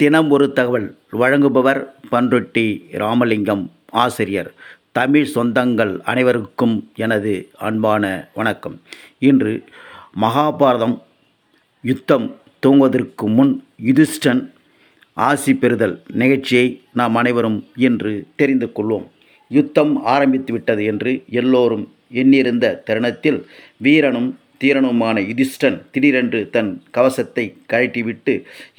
தினம் ஒரு தகவல். வழங்குபவர் பன்ருட்டி ராமலிங்கம் ஆசிரியர். தமிழ் சொந்தங்கள் அனைவருக்கும் எனது அன்பான வணக்கம். இன்று மகாபாரதம் யுத்தம் துவங்குவதற்கு முன் யுதிஷ்டன் ஆசி பெறுதல் நிகழ்ச்சியை நாம் அனைவரும் இன்று தெரிந்து கொள்வோம். யுத்தம் ஆரம்பித்து விட்டது என்று எல்லோரும் எண்ணியிருந்த தருணத்தில் வீரனும் தீரனுமான யுதிஷ்டன் திடீரென்று தன் கவசத்தை கழட்டிவிட்டு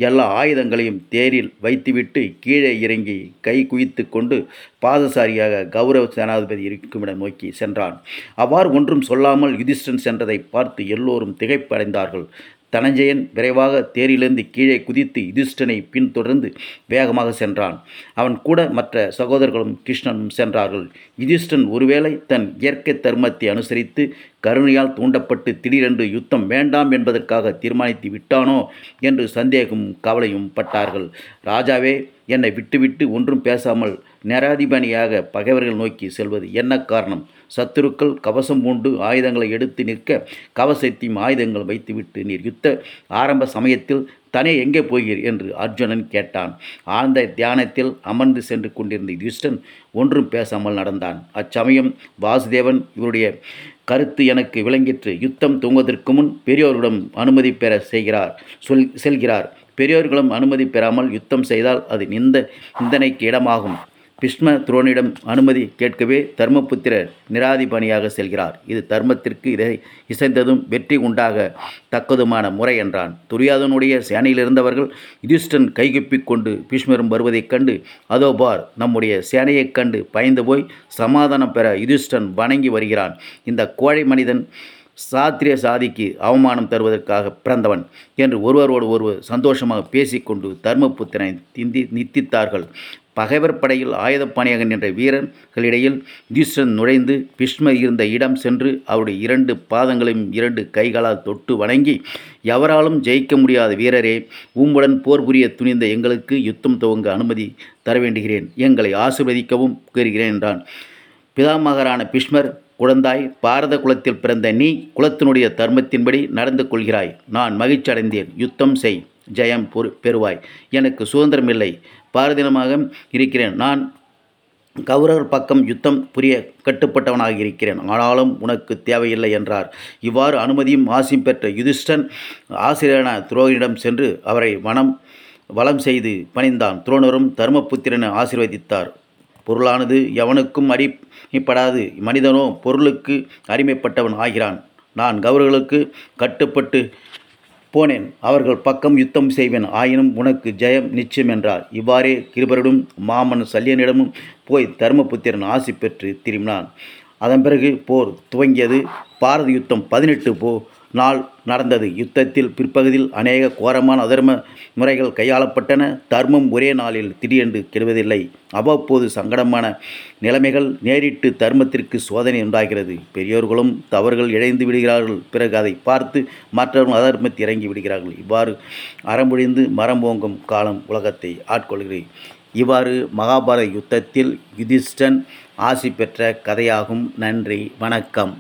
எல்லா ஆயுதங்களையும் தேரில் வைத்துவிட்டு கீழே இறங்கி கை குவித்து கொண்டு பாதசாரியாக கௌரவ சேனாதிபதி இருக்குமிடம் நோக்கி சென்றான். அவ்வாறு ஒன்றும் சொல்லாமல் யுதிஷ்டன் சென்றதை பார்த்து எல்லோரும் திகைப்படைந்தார்கள். தனஞ்சயன் விரைவாக தேரிலிருந்து கீழே குதித்து யுதிஷ்டனை பின்தொடர்ந்து வேகமாக சென்றான். அவன் கூட மற்ற சகோதரர்களும் கிருஷ்ணனும் சென்றார்கள். யுதிஷ்டன் ஒருவேளை தன் இயற்கை தர்மத்தை அனுசரித்து கருணையால் தூண்டப்பட்டு திடீரென்று யுத்தம் வேண்டாம் என்பதற்காக தீர்மானித்து விட்டானோ என்று சந்தேகமும் கவலையும் பட்டார்கள். ராஜாவே என்னை விட்டுவிட்டு ஒன்றும் பேசாமல் நேராதிபனியாக பகைவர்கள் நோக்கி செல்வது என்ன காரணம்? சத்துருக்கள் கவசம் பூண்டு ஆயுதங்களை எடுத்து நிற்க கவசத்தையும் ஆயுதங்கள் வைத்துவிட்டு நீர் யுத்த ஆரம்ப சமயத்தில் தனே எங்கே போகிறீர்? என்று அர்ஜுனன் கேட்டான். ஆழ்ந்த தியானத்தில் அமர்ந்து சென்று கொண்டிருந்த யுஷ்டன் ஒன்றும் பேசாமல் நடந்தான். அச்சமயம் வாசுதேவன் இவருடைய கருத்து எனக்கு விளங்கிற்று. யுத்தம் தூங்குவதற்கு முன் பெரியோரிடம் அனுமதி பெற செய்கிறார் சொல் செல்கிறார். பெரியோர்களும் அனுமதி பெறாமல் யுத்தம் செய்தால் அது நிந்த நிந்தனைக்கு இடமாகும். பிஷ்ம துரோனிடம் அனுமதி கேட்கவே தர்மபுத்திரர் நிராதிபணியாக செல்கிறார். இது தர்மத்திற்கு இதை இசைந்ததும் வெற்றி உண்டாக தக்கதுமான முறை என்றான். துரியாதனுடைய சேனையில் இருந்தவர்கள் யுதிஷ்டன் கைகுப்பிக் கொண்டு பீஷ்மரும் வருவதைக் கண்டு அதோ பார் நம்முடைய சேனையைக் கண்டு பயந்து போய் சமாதானம் பெற யுதிஷ்டன் வணங்கி வருகிறான். இந்த கோழை மனிதன் சாத்திரிய சாதிக்கு அவமானம் தருவதற்காக பிறந்தவன் என்று ஒருவரோடு ஒருவர் சந்தோஷமாக பேசிக்கொண்டு தர்மபுத்திரனை திந்தி நித்தித்தார்கள். பகைவர் படையில் ஆயுதப்பாணியாக நின்ற வீரர்களிடையில் யுதிஷ்டன் நுழைந்து பிஷ்மர் இருந்த இடம் சென்று அவருடைய இரண்டு பாதங்களையும் இரண்டு கைகளால் தொட்டு வணங்கி எவராலும் ஜெயிக்க முடியாத வீரரே உம்முடன் போர் புரிய துணிந்த எங்களுக்கு யுத்தம் துவங்க அனுமதி தர வேண்டுகிறேன் எங்களை ஆசிர்வதிக்கவும் கூறுகிறேன் என்றான். பிதாமகரான பிஷ்மர் குழந்தாய் பாரத குலத்தில் பிறந்த நீ குலத்தினுடைய தர்மத்தின்படி நடந்து கொள்கிறாய். நான் மகிழ்ச்சி அடைந்தேன் யுத்தம் செய். ஜெயம் பொறு பெறுவாய். எனக்கு சுதந்திரமில்லை. பாரதீனமாக இருக்கிறேன். நான் கௌரவர் பக்கம் யுத்தம் புரிய கட்டுப்பட்டவனாக இருக்கிறேன் ஆனாலும் உனக்கு தேவையில்லை என்றார். இவ்வாறு அனுமதியும் ஆசியும் பெற்ற யுதிஷ்டன் ஆசிரியரான துரோகனிடம் சென்று அவரை வனம் வளம் செய்து பணிந்தான். துரோணரும் தர்மபுத்திரனை ஆசீர்வதித்தார். பொருளானது எவனுக்கும் அடிப்படாது மனிதனோ பொருளுக்கு அடிமைப்பட்டவன் ஆகிறான். நான் கௌரவர்களுக்கு கட்டுப்பட்டு போனேன். அவர்கள் பக்கம் யுத்தம் செய்வேன். ஆயினும் உனக்கு ஜெயம் நிச்சயம் என்றார் இவ்வாறே கிருபரிடம் மாமன் சல்யனிடமும் போய் தர்மபுத்திரன் ஆசி பெற்று திரும்பினான். அதன் பிறகு போர் துவங்கியது. பாரத யுத்தம் பதினெட்டு போ நாள் நடந்தது. யுத்தத்தில் பிற்பகுதியில் அநேக கோரமான அதர்ம முறைகள் கையாளப்பட்டன. தர்மம் ஒரே நாளில் திடீரென்று கெடுவதில்லை. அவ்வப்போது சங்கடமான நிலைமைகள் நேரிட்டு தர்மத்திற்கு சோதனை உண்டாகிறது. பெரியோர்களும் தவறுகள் இழைந்து விடுகிறார்கள். பிறகு அதை பார்த்து மற்றவர்கள் அதர்மத்தை இறங்கி விடுகிறார்கள். இவ்வாறு அறம்பொழிந்து மரம் ஓங்கும் காலம் உலகத்தை ஆட்கொள்கிறேன். இவ்வாறு மகாபாரத யுத்தத்தில் யுதிஷ்டன் ஆசி பெற்ற கதையாகும். நன்றி. வணக்கம்.